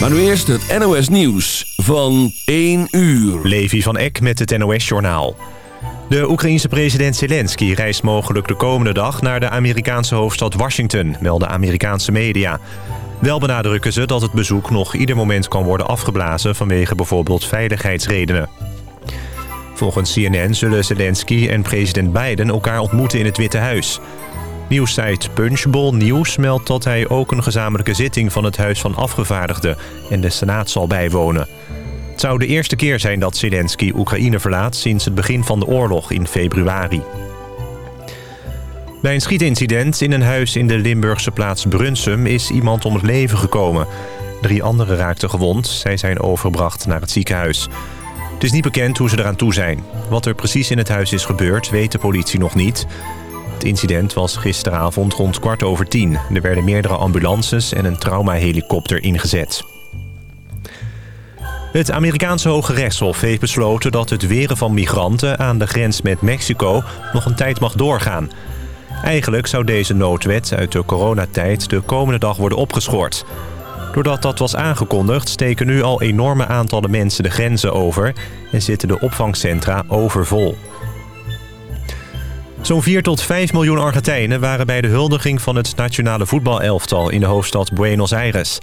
Maar nu eerst het NOS Nieuws van 1 uur. Levi van Eck met het NOS Journaal. De Oekraïense president Zelensky reist mogelijk de komende dag... naar de Amerikaanse hoofdstad Washington, melden Amerikaanse media. Wel benadrukken ze dat het bezoek nog ieder moment kan worden afgeblazen... vanwege bijvoorbeeld veiligheidsredenen. Volgens CNN zullen Zelensky en president Biden elkaar ontmoeten in het Witte Huis. Nieuwssite Punchbowl News meldt dat hij ook een gezamenlijke zitting... van het Huis van Afgevaardigden en de Senaat zal bijwonen. Het zou de eerste keer zijn dat Zelensky Oekraïne verlaat... sinds het begin van de oorlog in februari. Bij een schietincident in een huis in de Limburgse plaats Brunsum... is iemand om het leven gekomen. Drie anderen raakten gewond. Zij zijn overgebracht naar het ziekenhuis. Het is niet bekend hoe ze eraan toe zijn. Wat er precies in het huis is gebeurd, weet de politie nog niet. Het incident was gisteravond rond kwart over tien. Er werden meerdere ambulances en een traumahelikopter ingezet. Het Amerikaanse Hoge Rechtshof heeft besloten dat het weren van migranten aan de grens met Mexico nog een tijd mag doorgaan. Eigenlijk zou deze noodwet uit de coronatijd de komende dag worden opgeschort. Doordat dat was aangekondigd steken nu al enorme aantallen mensen de grenzen over... en zitten de opvangcentra overvol. Zo'n 4 tot 5 miljoen Argentijnen waren bij de huldiging van het nationale voetbalelftal in de hoofdstad Buenos Aires.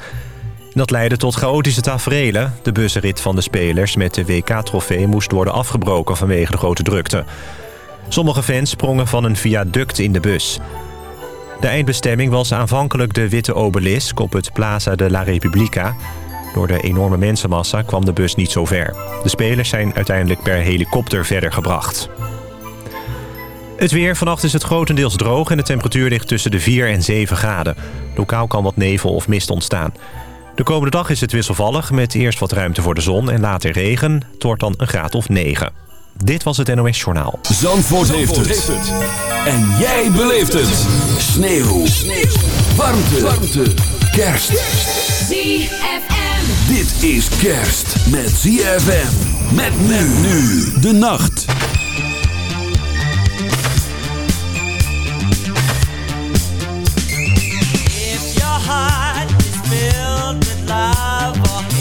Dat leidde tot chaotische taferelen. De busrit van de spelers met de WK-trofee moest worden afgebroken vanwege de grote drukte. Sommige fans sprongen van een viaduct in de bus. De eindbestemming was aanvankelijk de witte obelisk op het Plaza de la Repubblica. Door de enorme mensenmassa kwam de bus niet zo ver. De spelers zijn uiteindelijk per helikopter verder gebracht. Het weer. Vannacht is het grotendeels droog en de temperatuur ligt tussen de 4 en 7 graden. Lokaal kan wat nevel of mist ontstaan. De komende dag is het wisselvallig met eerst wat ruimte voor de zon en later regen. Het wordt dan een graad of 9. Dit was het NOS Journaal. Zandvoort, heeft, het. En jij beleeft het. Sneeuw. Sneeuw. Warmte. Warmte. Kerst. ZFM. Dit is kerst met ZFM. Met men nu de nacht. felt it.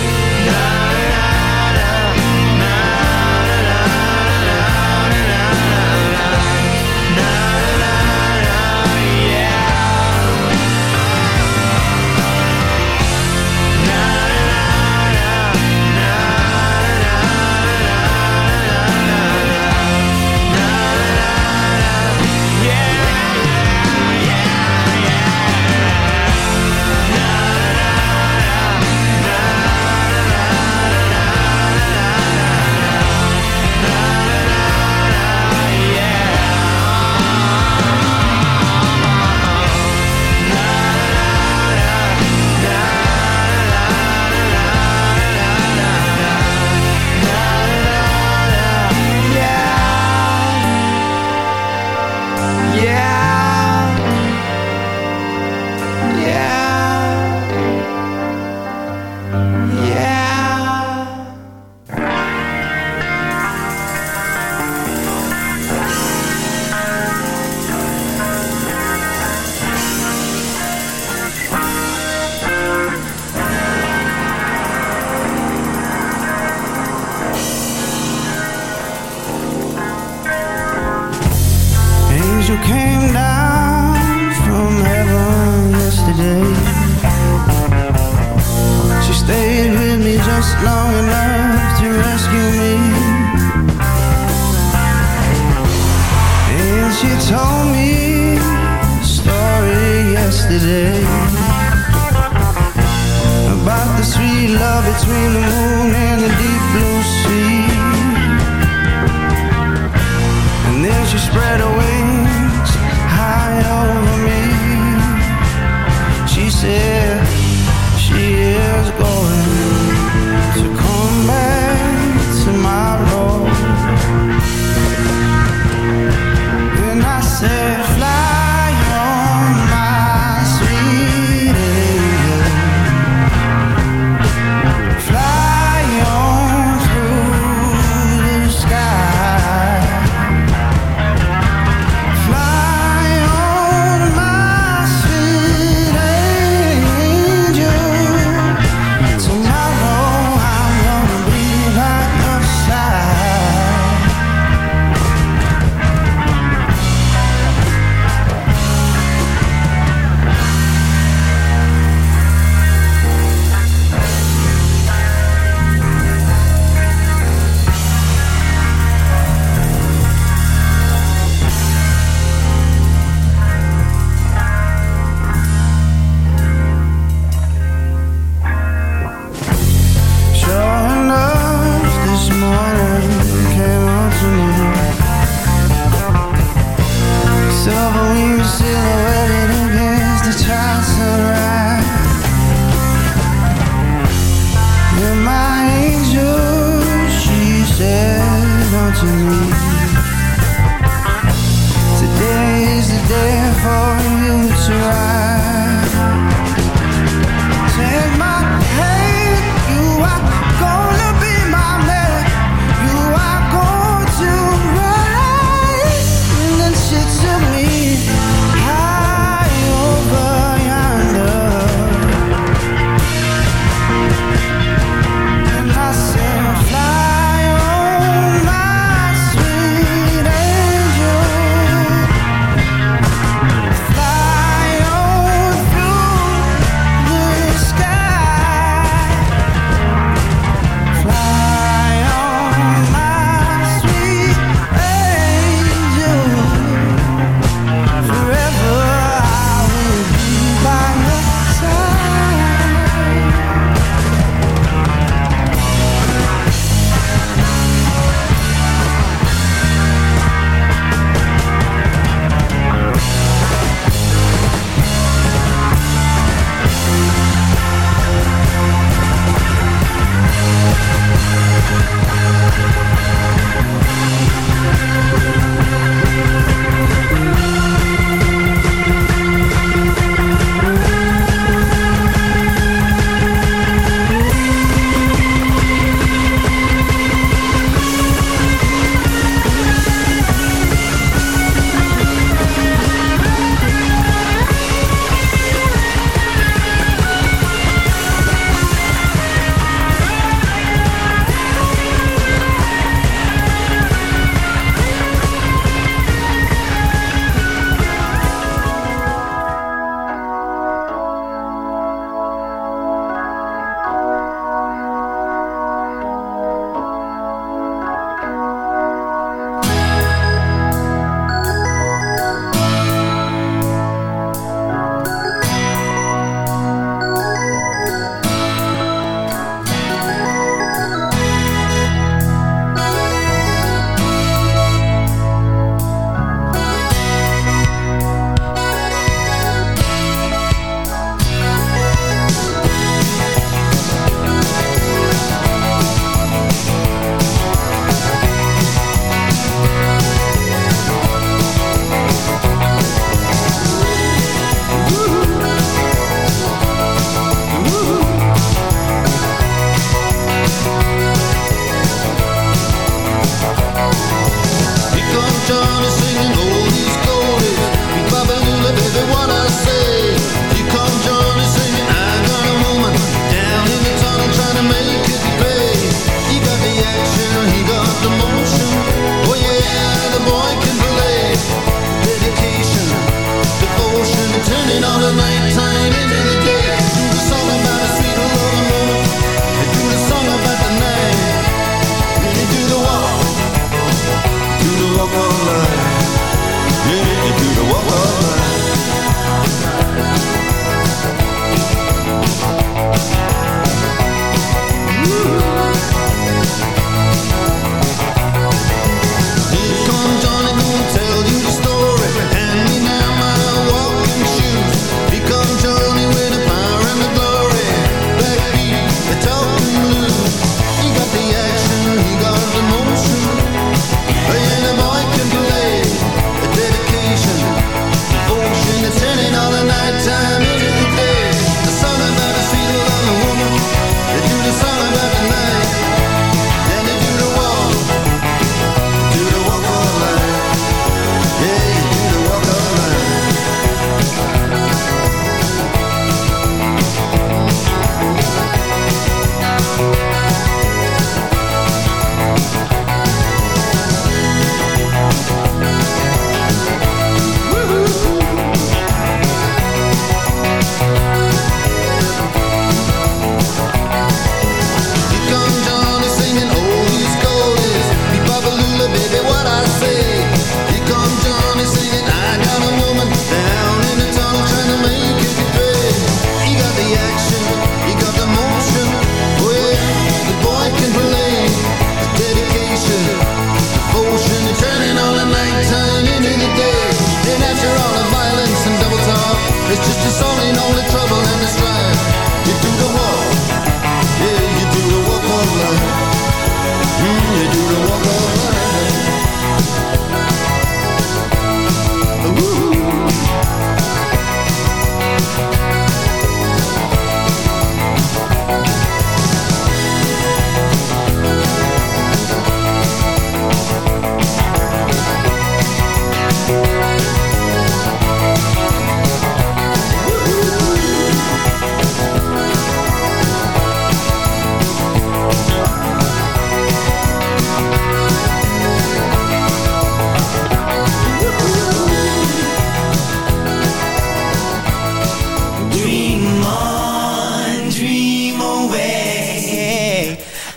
last long enough to rescue me. And she told me a story yesterday about the sweet love between the moon and the deep blue sea. And then she spread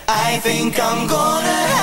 I think I'm gonna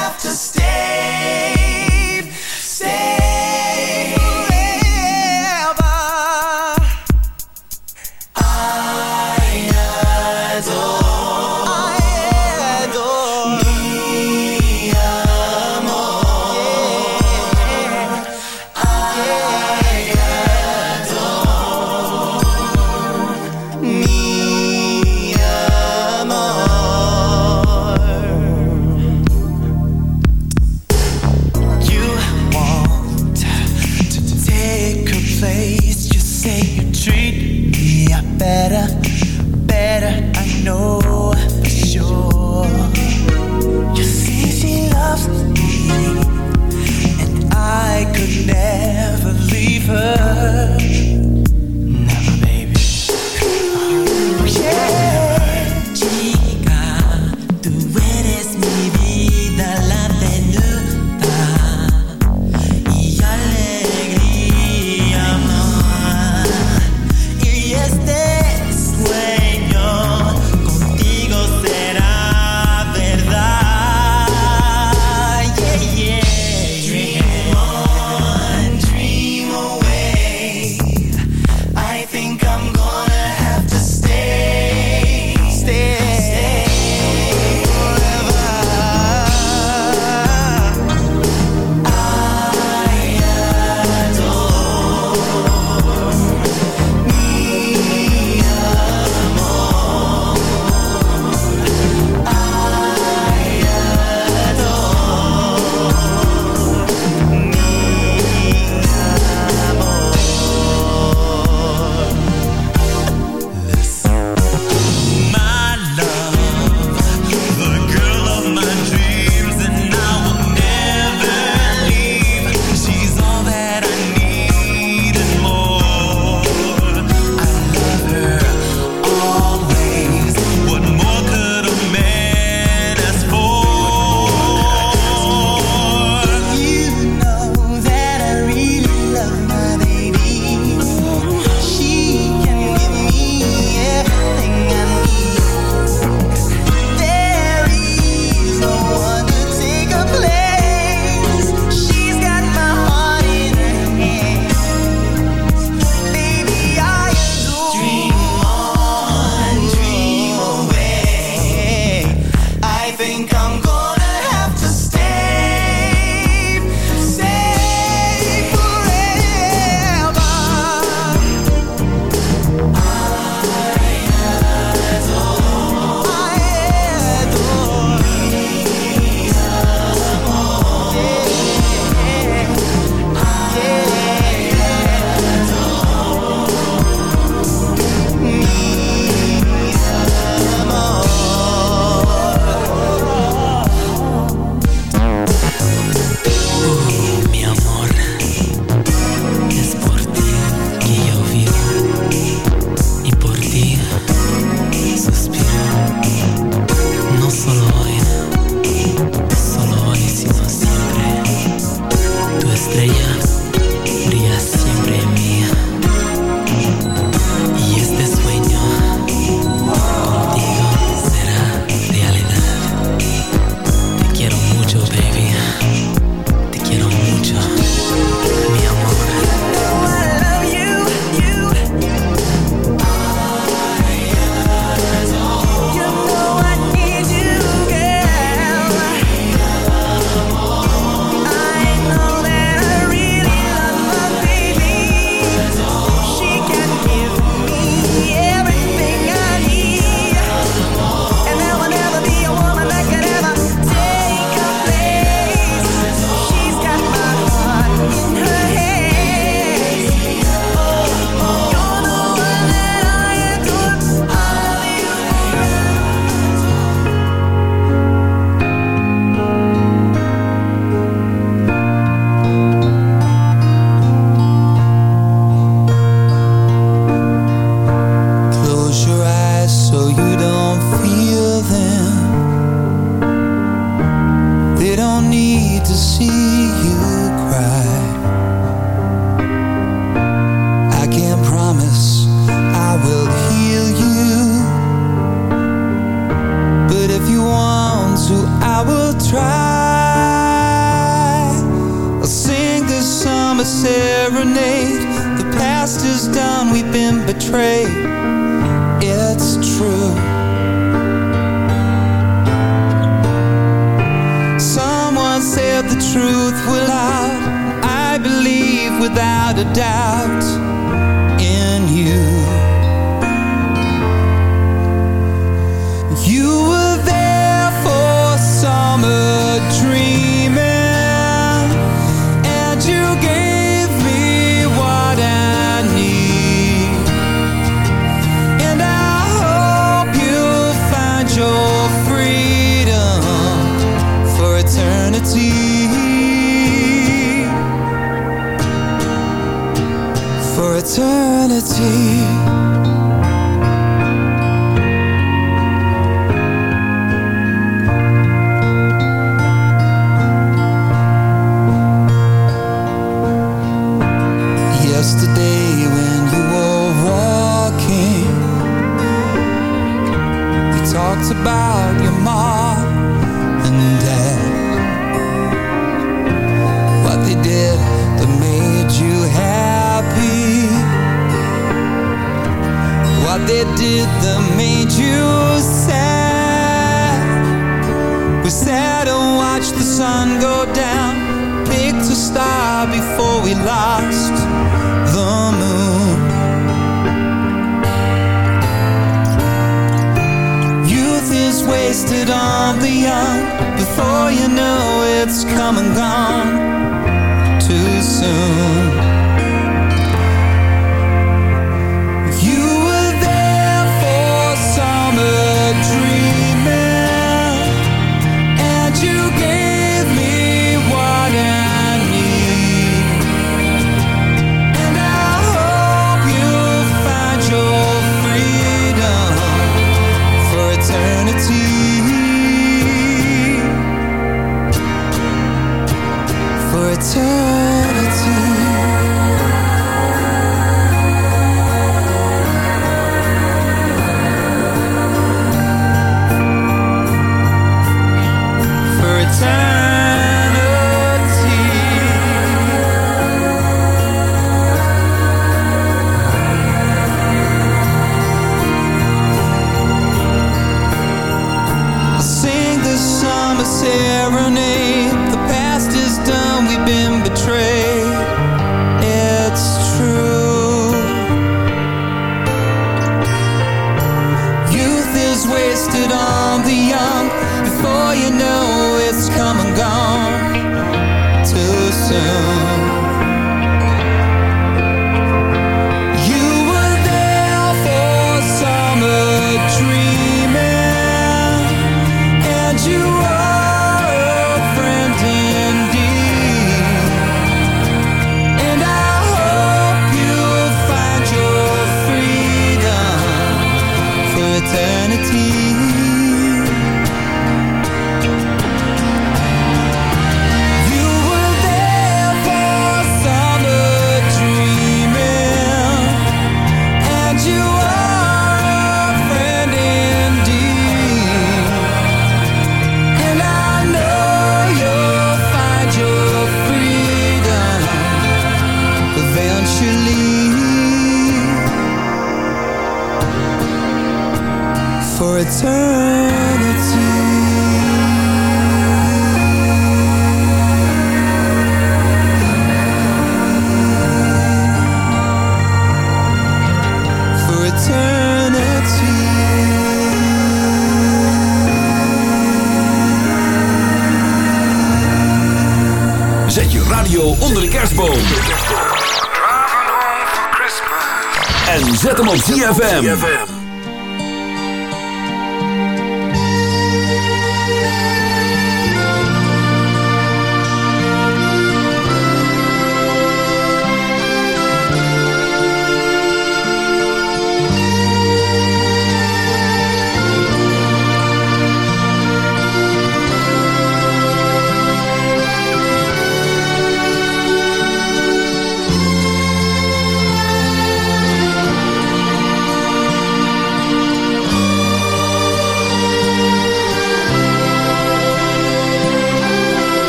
En zet hem op ZFM.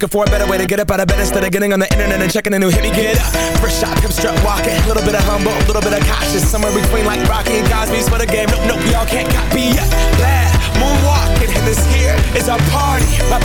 Looking for a better way to get up out of bed instead of getting on the internet and checking a new hit. Me get up. First shot, come strut walking. A little bit of humble, a little bit of cautious. Somewhere between like Rocky and Cosby's for the game. Nope, nope, we all can't copy yet. Bad moonwalking, and this here is our party. My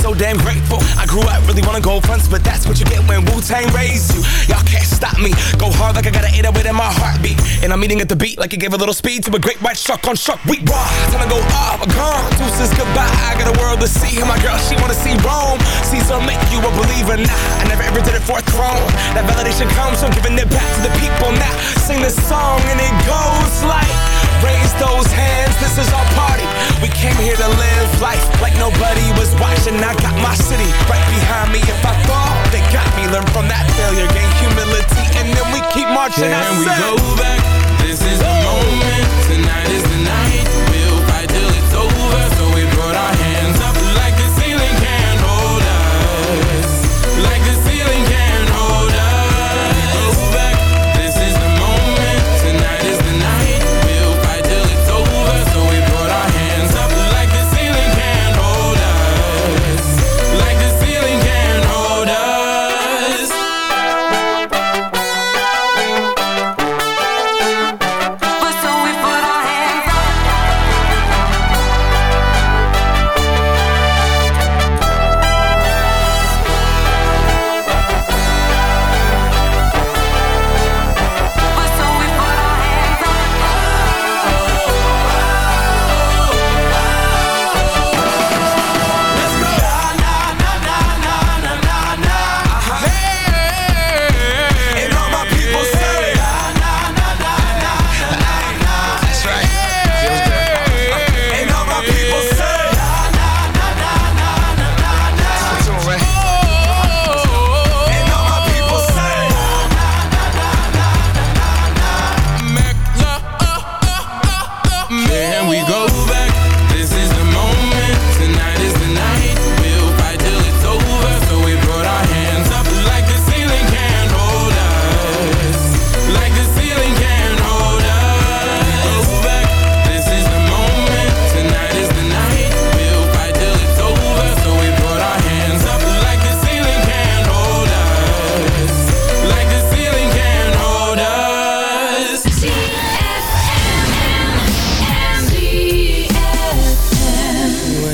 so damn grateful. I grew up really wanna go fronts, but that's what you get when Wu-Tang raised you. Y'all can't stop me. Go hard like I gotta an 808 in my heartbeat. And I'm eating at the beat like it gave a little speed to a great white shark on shark. We raw. Time to go off, gone. Deuces goodbye. I got a world to see. And my girl, she wanna see Rome. Caesar make you a believer. Nah, I never ever did it for a throne. That validation comes from giving it back to the people. Now sing this song and it goes like. Raise those hands, this is our party. We came here to live life like nobody was watching. I got my city right behind me. If I fall, they got me. Learn from that failure, gain humility, watching Can we go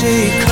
shake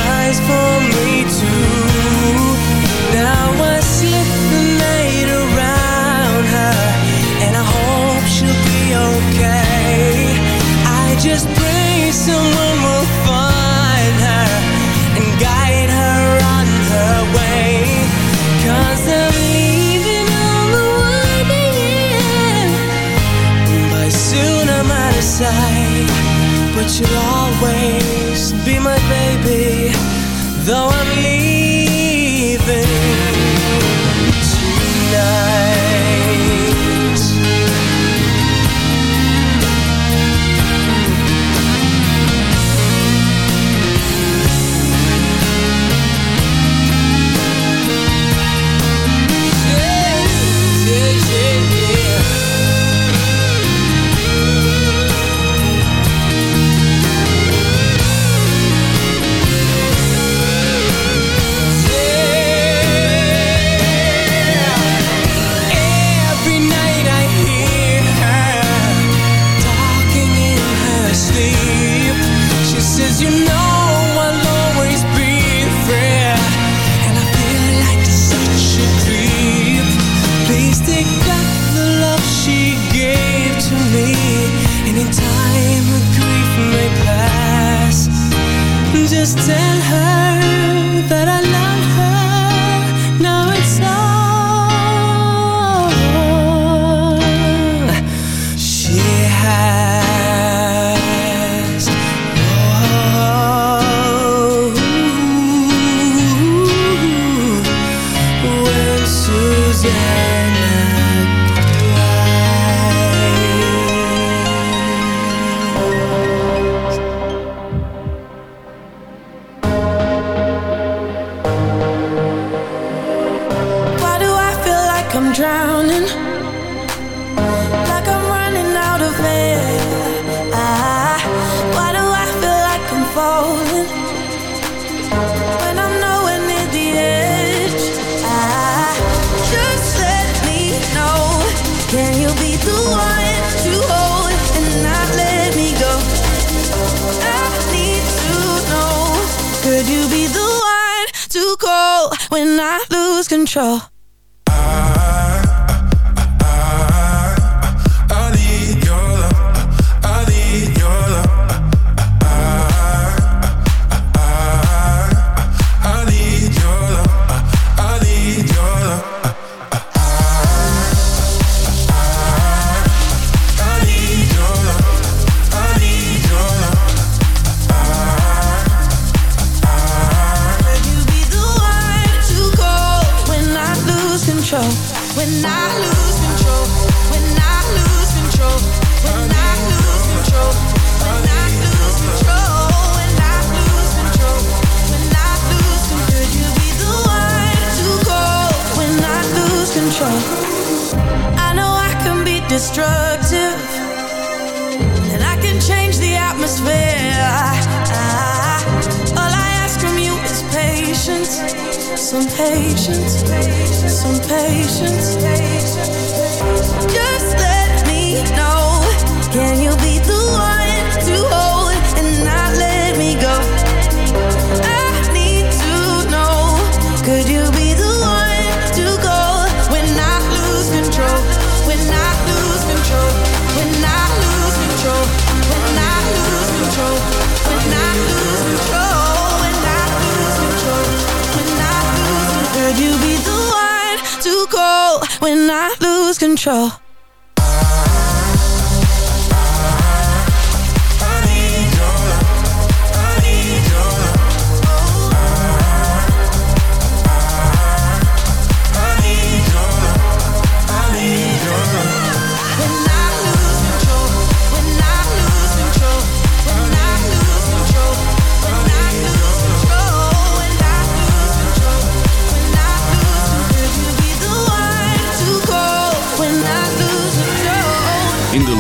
lose control. when I lose control.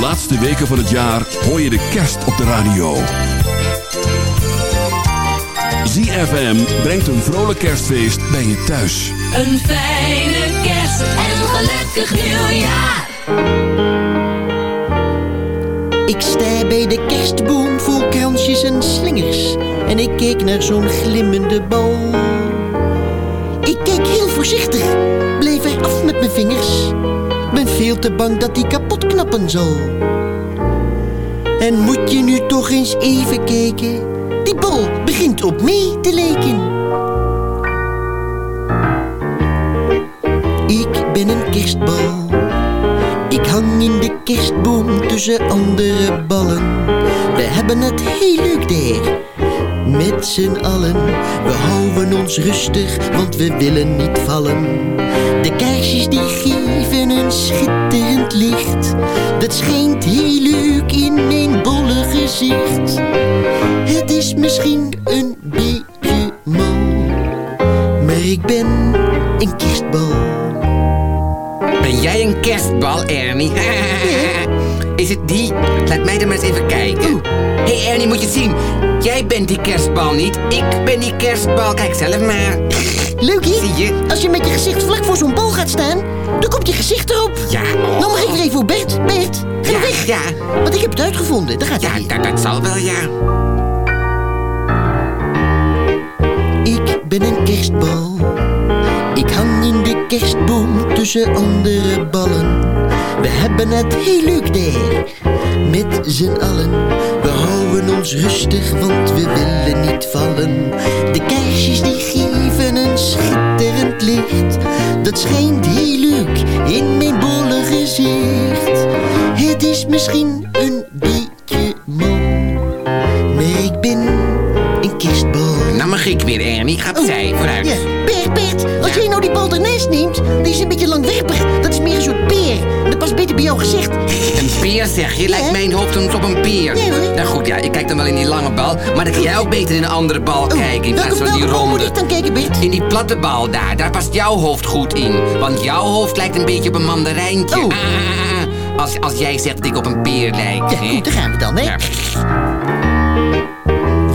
Laatste weken van het jaar hoor je de kerst op de radio. ZFM brengt een vrolijk kerstfeest bij je thuis. Een fijne kerst en een gelukkig nieuwjaar. Ik sta bij de kerstboom vol kransjes en slingers. En ik keek naar zo'n glimmende bal. Ik keek heel voorzichtig, bleef er af met mijn vingers. Ben veel te bang dat die kapot zal. En moet je nu toch eens even kijken? Die bal begint op mij te lijken. Ik ben een kerstbal. Ik hang in de kerstboom tussen andere ballen. We hebben het heel leuk daar. Met z'n allen, we houden ons rustig, want we willen niet vallen. De kaarsjes die geven een schitterend licht. Dat schijnt heel leuk in mijn bolle gezicht. Het is misschien een beetje mal, maar ik ben een kerstbal. Ben jij een kerstbal, Ernie? Is het die? Laat mij er maar eens even kijken. Hé hey Ernie, moet je zien. Jij bent die kerstbal niet. Ik ben die kerstbal. Kijk zelf maar. Leukie, Zie je? als je met je gezicht vlak voor zo'n bal gaat staan, dan komt je gezicht erop. Ja, oh. Nou mag ik er even voor Bert. Bert, ga Ja, weg. ja. Want ik heb het uitgevonden, daar gaat Ja, dat, dat zal wel, ja. Ik ben een kerstbal. Ik hang in de kerstboom tussen andere ballen. We hebben het heel leuk daar. Met z'n allen. We houden ons rustig, want we willen niet vallen. De kaarsjes die geven een schitterend licht. Dat schijnt heel leuk in mijn bolle gezicht. Het is misschien een ik weer, Ernie. Ga opzij, vooruit. Ja, Bert, Bert, als jij nou die bal ernaast neemt, die is een beetje langwerpig. Dat is meer een soort peer. Dat past beter bij jouw gezicht. Een peer zeg je? Lijkt mijn hoofd soms op een peer. Nou goed, ja, ik kijk dan wel in die lange bal. Maar dan kan jij ook beter in een andere bal kijken. In plaats van die welke bal moet ronde. ik dan kijken, Bert? In die platte bal daar, daar past jouw hoofd goed in. Want jouw hoofd lijkt een beetje op een mandarijntje. Oh. Ah, als, als jij zegt dat ik op een peer lijk. Ja, goed, daar gaan we dan, hè?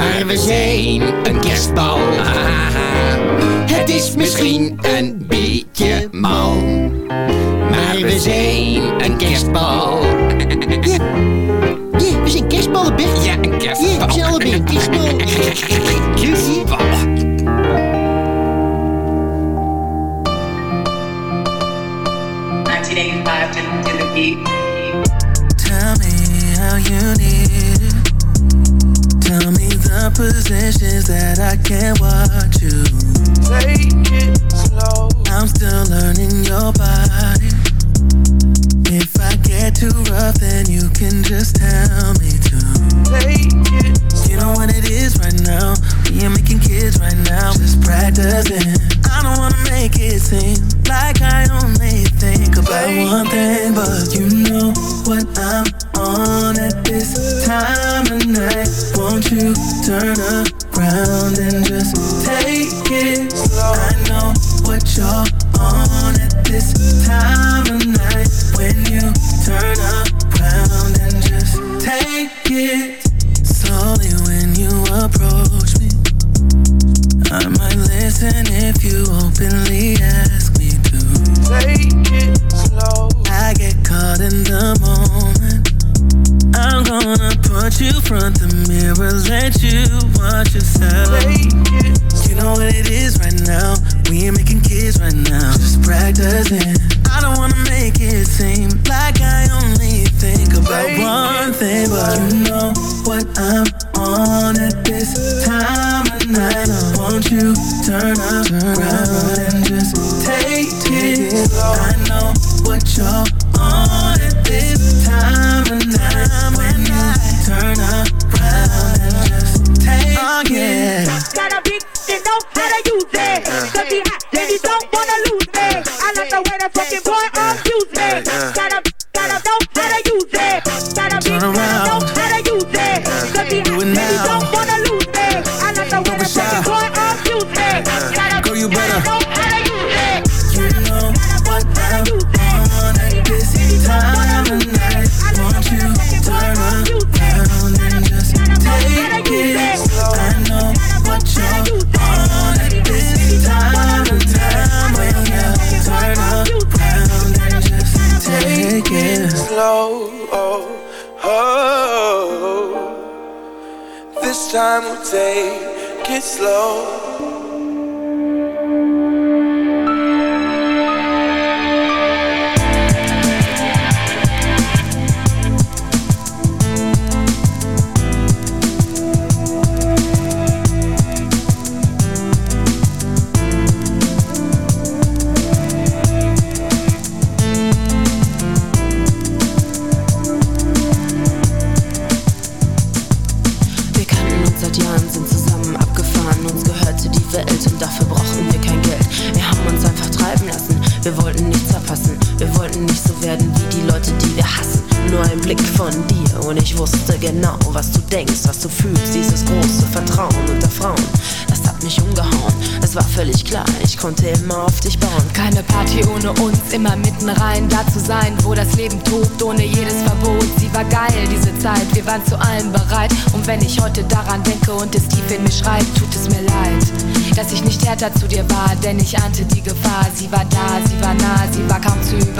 Maar we zijn een kerstbal. Het is misschien een beetje mal. Maar we zijn een kerstbal. Ja, we zijn kerstballen, Bert. Ja, een kerstbal. Ja, we zijn allebei care what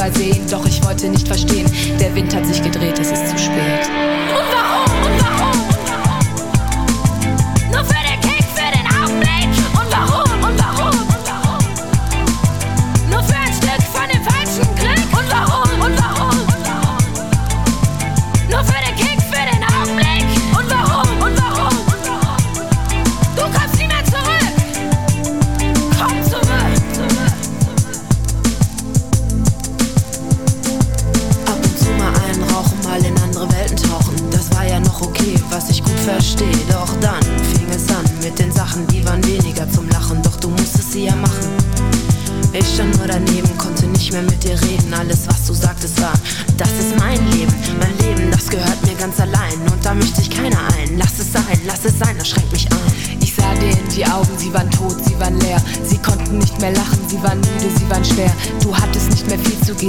übersehen, doch ich wollte nicht verstehen. Der Wind hat sich gedreht, es ist zu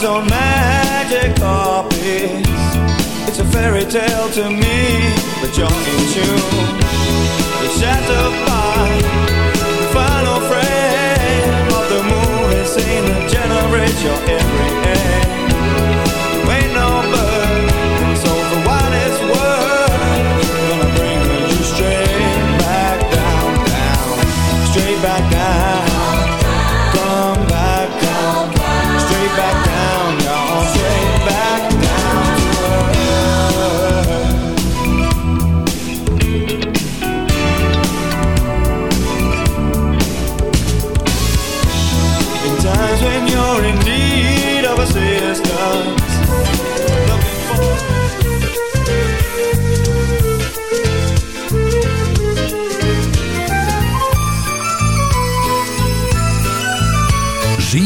eyes on magic carpets It's a fairy tale to me, but you're in tune. You're shattered by the final frame of the movie scene that generates your every